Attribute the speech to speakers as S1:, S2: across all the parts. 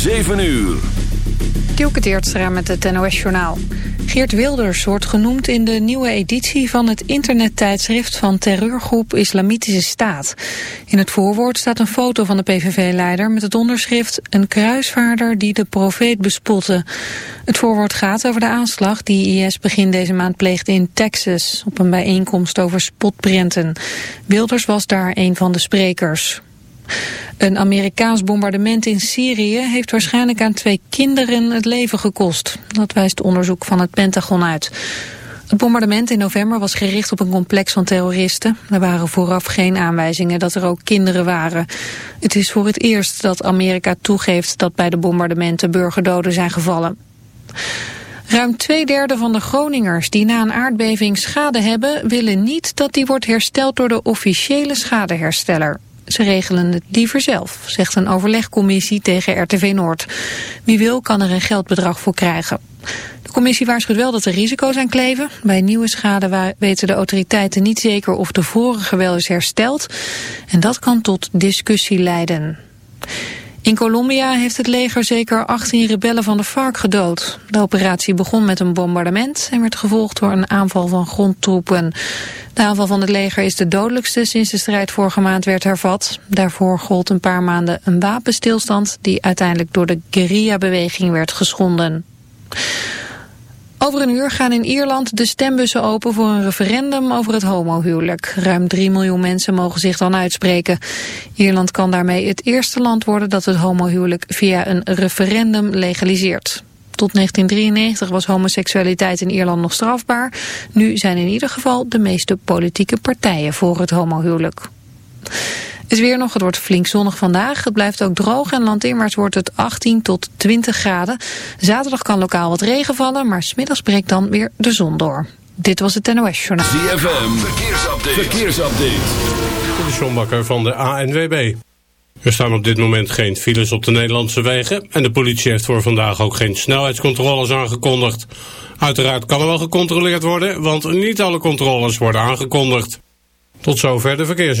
S1: 7 uur.
S2: Dielke Teertstra met het NOS-journaal. Geert Wilders wordt genoemd in de nieuwe editie van het internettijdschrift van terreurgroep Islamitische Staat. In het voorwoord staat een foto van de PVV-leider met het onderschrift een kruisvaarder die de profeet bespotte. Het voorwoord gaat over de aanslag die IS begin deze maand pleegde in Texas op een bijeenkomst over spotprenten. Wilders was daar een van de sprekers. Een Amerikaans bombardement in Syrië heeft waarschijnlijk aan twee kinderen het leven gekost. Dat wijst onderzoek van het Pentagon uit. Het bombardement in november was gericht op een complex van terroristen. Er waren vooraf geen aanwijzingen dat er ook kinderen waren. Het is voor het eerst dat Amerika toegeeft dat bij de bombardementen burgerdoden zijn gevallen. Ruim twee derde van de Groningers die na een aardbeving schade hebben... willen niet dat die wordt hersteld door de officiële schadehersteller. Ze regelen het liever zelf, zegt een overlegcommissie tegen RTV Noord. Wie wil kan er een geldbedrag voor krijgen. De commissie waarschuwt wel dat er risico's aan kleven. Bij nieuwe schade weten de autoriteiten niet zeker of de vorige wel is hersteld. En dat kan tot discussie leiden. In Colombia heeft het leger zeker 18 rebellen van de FARC gedood. De operatie begon met een bombardement en werd gevolgd door een aanval van grondtroepen. De aanval van het leger is de dodelijkste sinds de strijd vorige maand werd hervat. Daarvoor gold een paar maanden een wapenstilstand die uiteindelijk door de guerrilla-beweging werd geschonden. Over een uur gaan in Ierland de stembussen open voor een referendum over het homohuwelijk. Ruim 3 miljoen mensen mogen zich dan uitspreken. Ierland kan daarmee het eerste land worden dat het homohuwelijk via een referendum legaliseert. Tot 1993 was homoseksualiteit in Ierland nog strafbaar. Nu zijn in ieder geval de meeste politieke partijen voor het homohuwelijk. Het weer nog, het wordt flink zonnig vandaag. Het blijft ook droog en landinwaarts wordt het 18 tot 20 graden. Zaterdag kan lokaal wat regen vallen, maar smiddags breekt dan weer de zon door. Dit was het NOS Journaal.
S1: ZFM, verkeersupdate. verkeersupdate.
S3: De Sjombakker van de ANWB. Er staan op dit moment geen files op de Nederlandse wegen... en de politie heeft voor vandaag ook geen snelheidscontroles aangekondigd. Uiteraard kan er wel gecontroleerd worden... want niet alle controles worden aangekondigd. Tot zover de verkeers.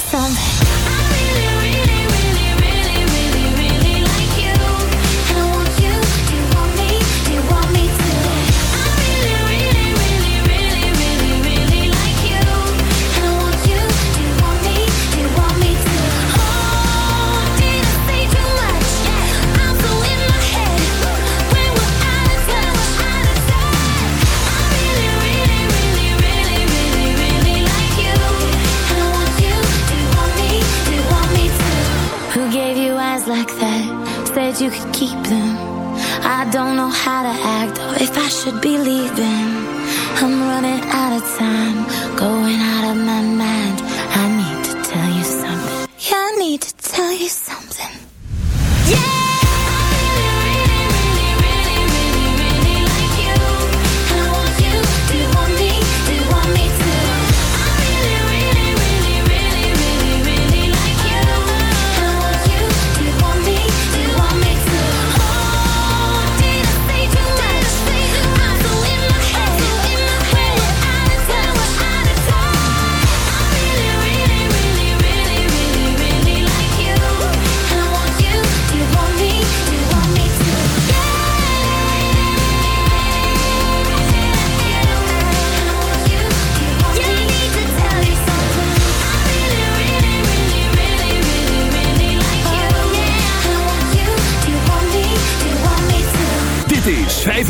S4: Some.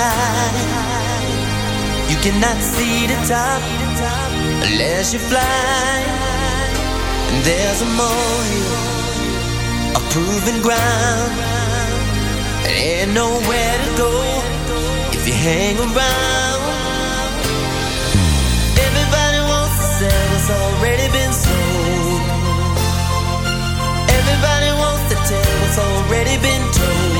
S5: high. You cannot see the top unless you fly. And there's a mole, a proven ground. There ain't nowhere to go if you hang around. Everybody wants to sell what's already been sold. Everybody wants to tell what's already been told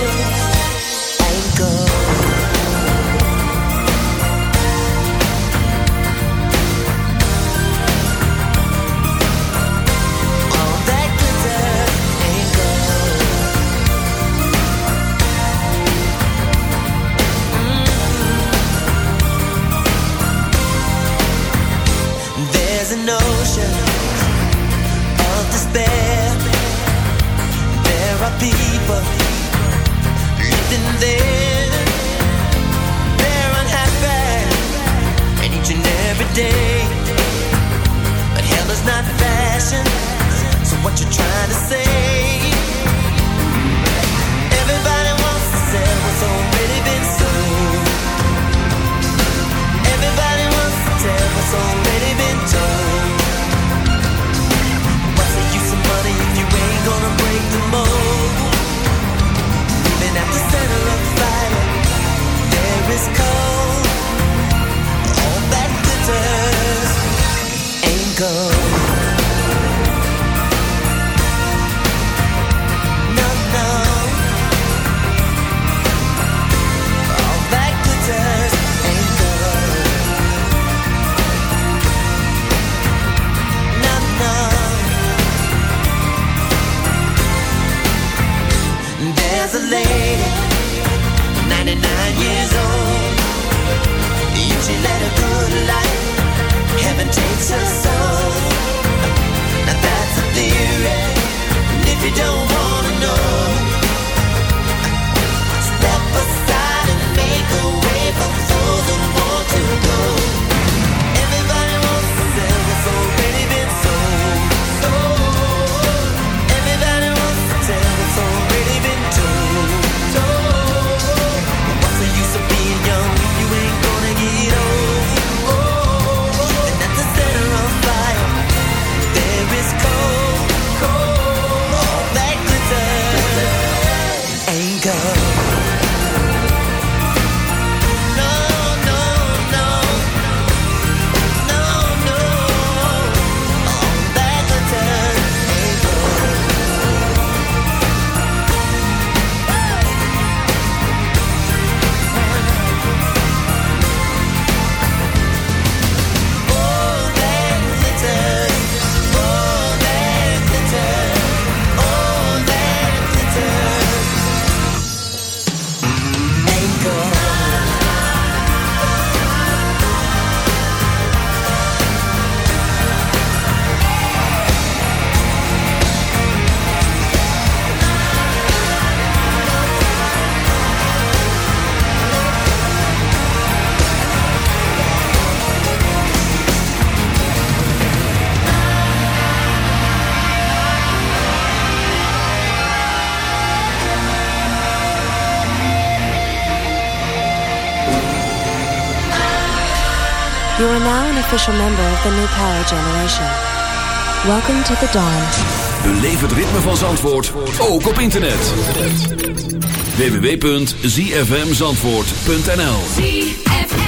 S5: now
S6: an official member of the New Power Generation. Welcome to the dawn.
S1: Beleef het ritme van Zandvoort, ook op internet. www.zfmzandvoort.nl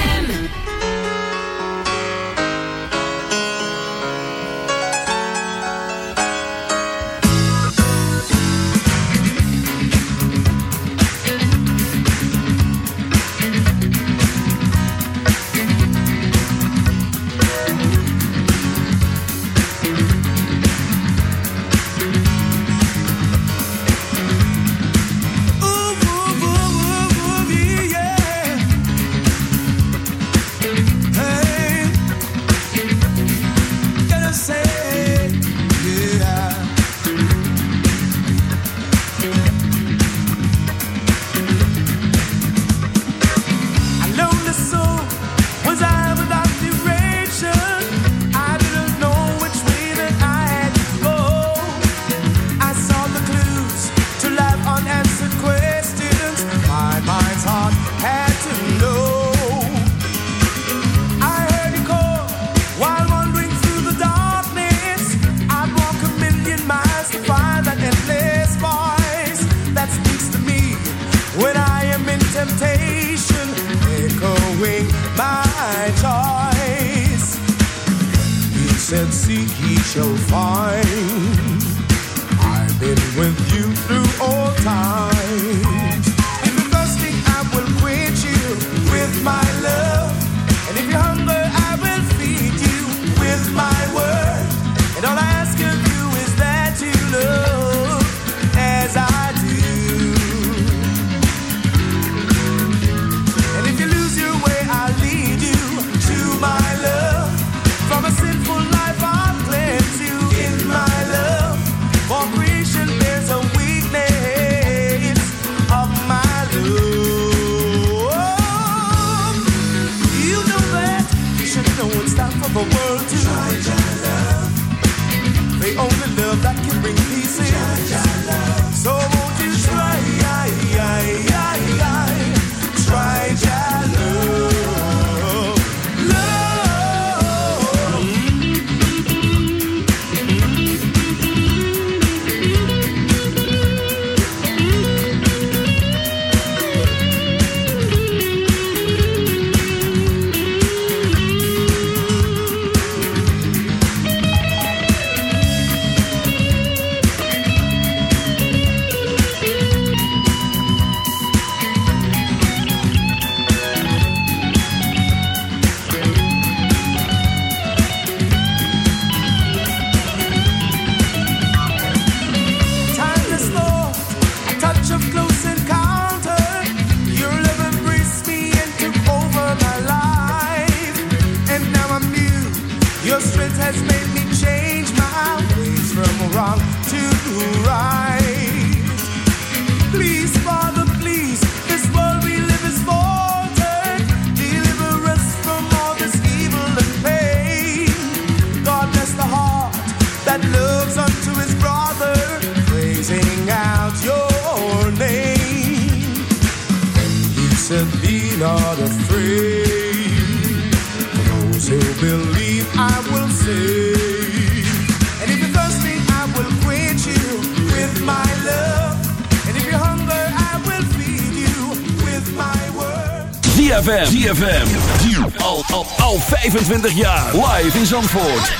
S1: 25 jaar. Live in Zandvoort.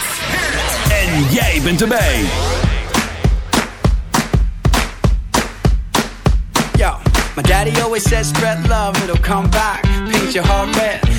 S1: En jij bent erbij.
S7: Yo, my daddy always says spread love, it'll come back. Paint your heart red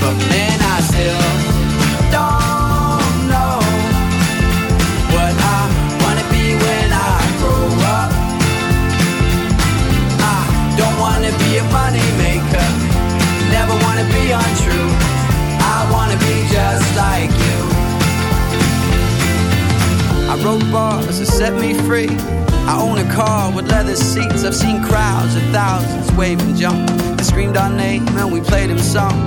S7: but man, I still don't know what I wanna be when I grow up. I don't wanna be a money maker, never wanna be untrue. I wanna be just like you. I wrote bars that set me free. I own a car with leather seats. I've seen crowds of thousands wave and jump. They screamed our name and we played them song.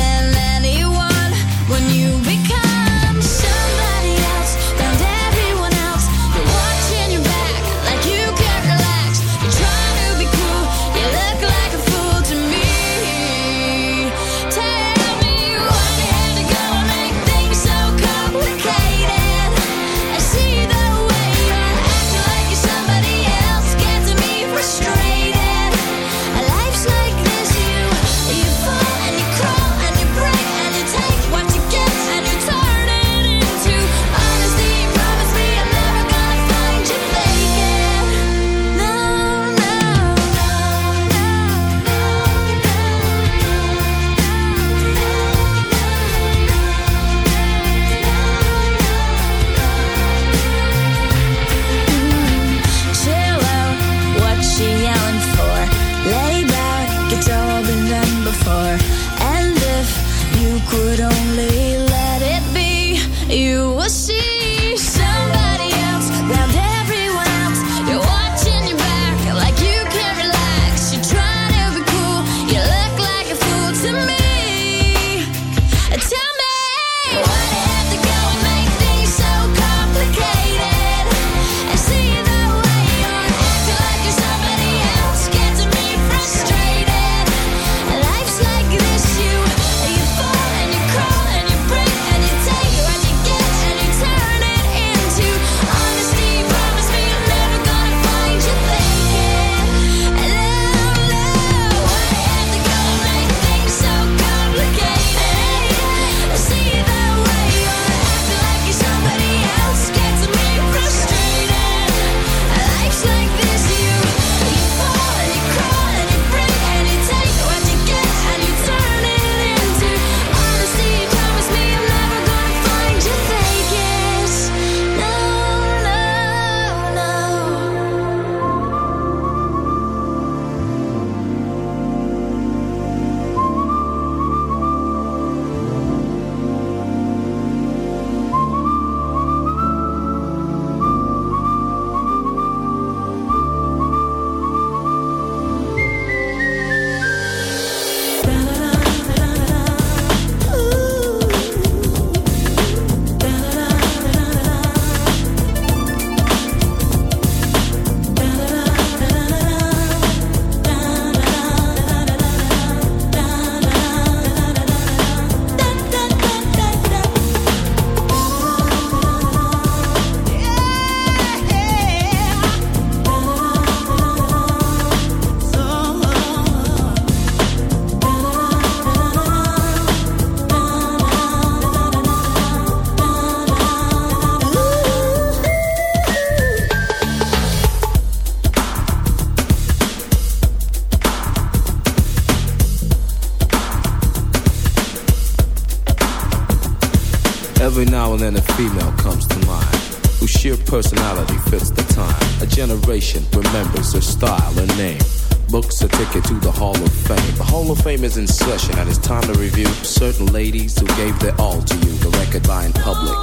S8: Is in session and it's time to review certain ladies who gave their all to you, the record buying public.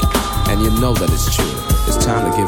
S8: And you know that it's true. It's time to give